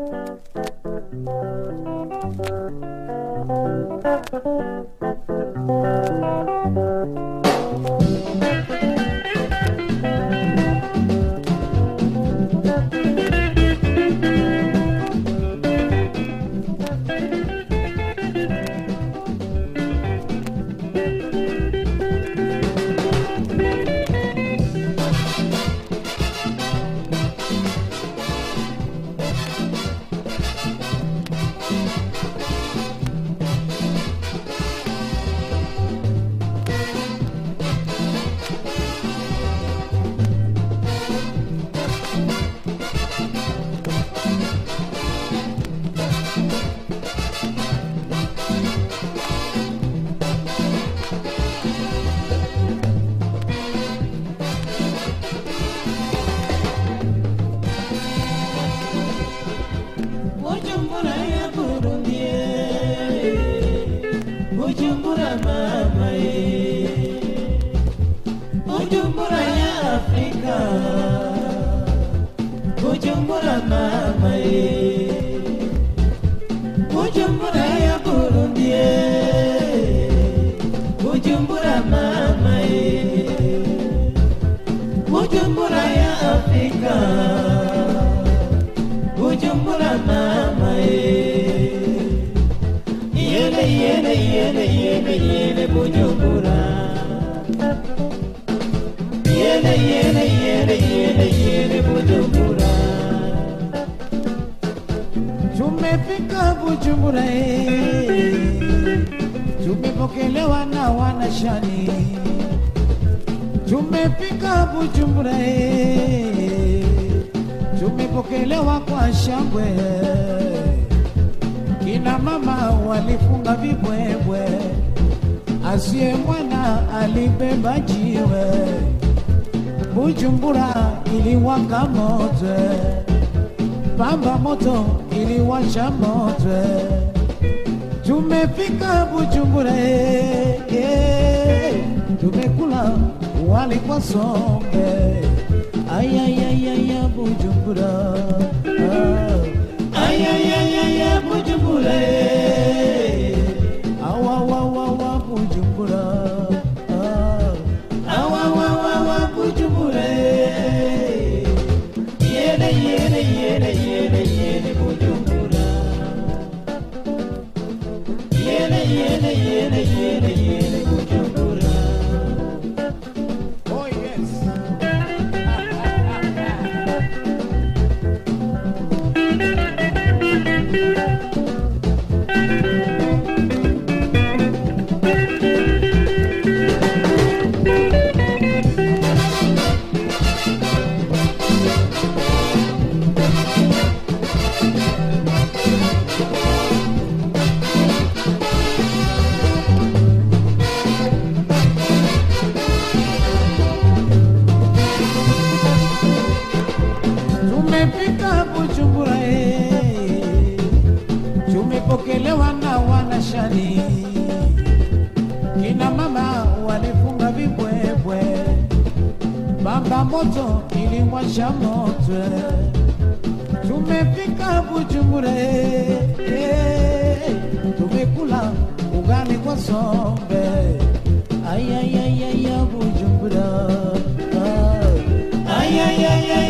Bujumbura yele Bujumbura yene yene yene yene yene Bujumbura Tumefika Bujumbura eh. Tumepokelewa na wanashani. Tumefika Bujumbura eh. Tumepokelewa kwa shangwe, kina mama walifunga vibwebwe, asiye mwana alibeba jiwe. Bujumbura iliwaka moto, pamba moto iliwasha moto. Tumefika Bujumbura, eh, tumekula wali kwa sombe ayayayaya Bujumbura ah. ayayayaya Bujumbura Tumefika Bujumbura, tumepokelewa na wanashani, kina mama walifunga vibwebwe, bamba moto iliwasha moto. Tumefika Bujumbura, eh, tumekula ugali kwa sombe, ayayayaya Bujumbura. Ayayayaya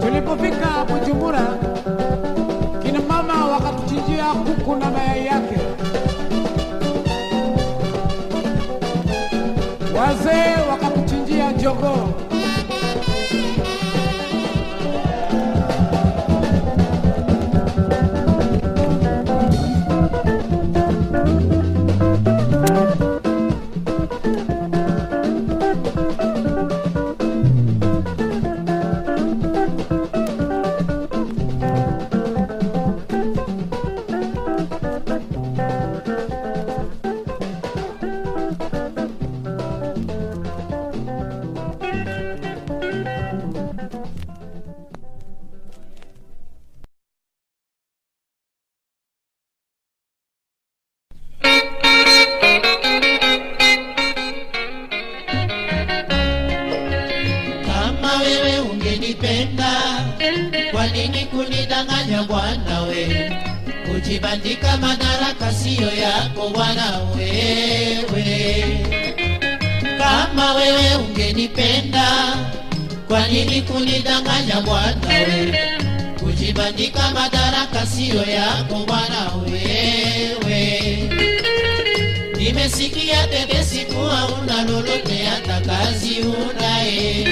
Tulipofika Bujumbura, kina mama wakatuchinjia kuku na mayai yake. Wazee. Kunidanganya bwana we? Kujibandika madaraka siyo yako bwana wewe. Kama wewe ungenipenda, kwa nini kunidanganya bwana we? Kujibandika madaraka siyo yako bwana wewe. Nimesikia tetesi kuwa una lolote hata kazi unaye,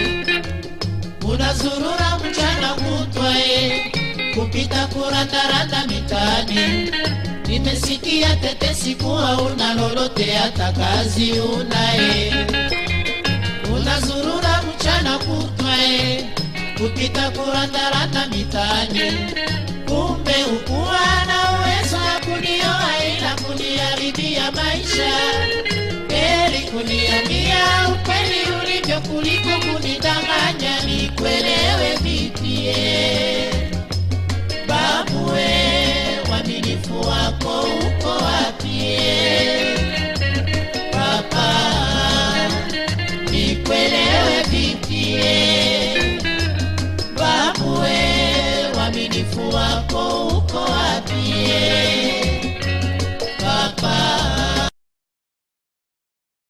unazurura mchana kutwae kupita kurandaranda mitaani. Nimesikia tetesi kuwa una lolote hata kazi unaye, unazurura mchana kutwae, kupita kurandaranda mitaani. Kumbe ukuwa na uwezo wa kunioa ila kuniharibia maisha.